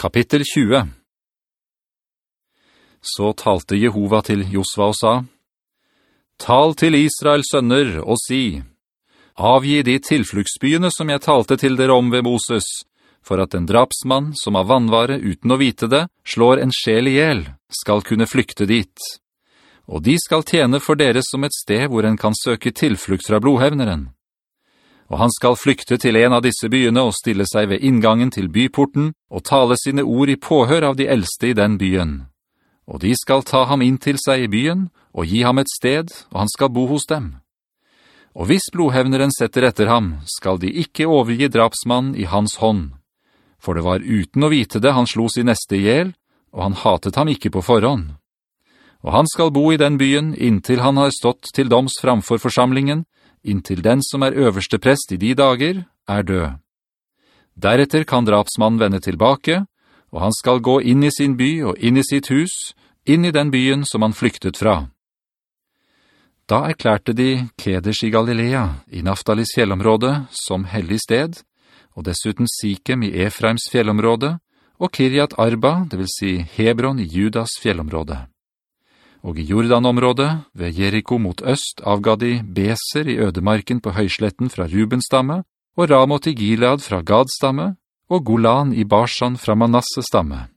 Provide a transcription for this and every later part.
Kapittel 20 Så talte Jehova til Josva og sa, «Tal til Israels sønner og si, «Avgi de tilfluktsbyene som jeg talte til dere om ved Moses, for at en drapsmann som av vannvare uten å vite det, slår en sjel ihjel, skal kunne flykte dit. Og de skal tjene for dere som et sted hvor en kan søke tilflukt fra blodhevneren.» Og han skal flykte til en av disse byene og stille seg ved inngangen til byporten og tale sine ord i påhør av de eldste i den byen. Og de skal ta ham inn til seg i byen og gi ham et sted, og han skal bo hos dem. Og hvis blodhevneren setter etter ham, skal de ikke overgi drapsmannen i hans hånd. For det var uten å vite det han slo sin neste ihjel, og han hatet ham ikke på forhånd. Og han skal bo i den byen inntil han har stått til doms framfor forsamlingen, inntil den som er øverste prest i de dager, er død. Deretter kan drapsmannen vende tilbake, og han skal gå inn i sin by og inn i sitt hus, inn i den byen som han flyktet fra. Da erklærte de Keders i Galilea, i Naftalis fjellområde, som hellig sted, og dessuten Sikem i Efraims fjellområde, og Kirjat Arba, det vil si Hebron i Judas fjellområde og i Jordan-området, ved Jericho mot øst, avga de Beser i ødemarken på høysletten fra Rubenstamme, og Ramot i Gilead fra Gadstamme, og Golan i Barsan fra Manasse-stamme.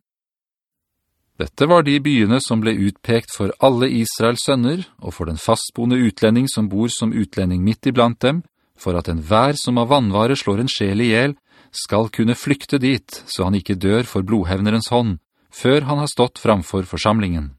Dette var de byene som ble utpekt for alle Israels sønner, og for den fastboende utlending som bor som utlending midt iblant dem, for at en vær som av vannvare slår en sjel i hjel, skal kunne flykte dit, så han ikke dør for blodhevnerens hånd, før han har stått framfor forsamlingen.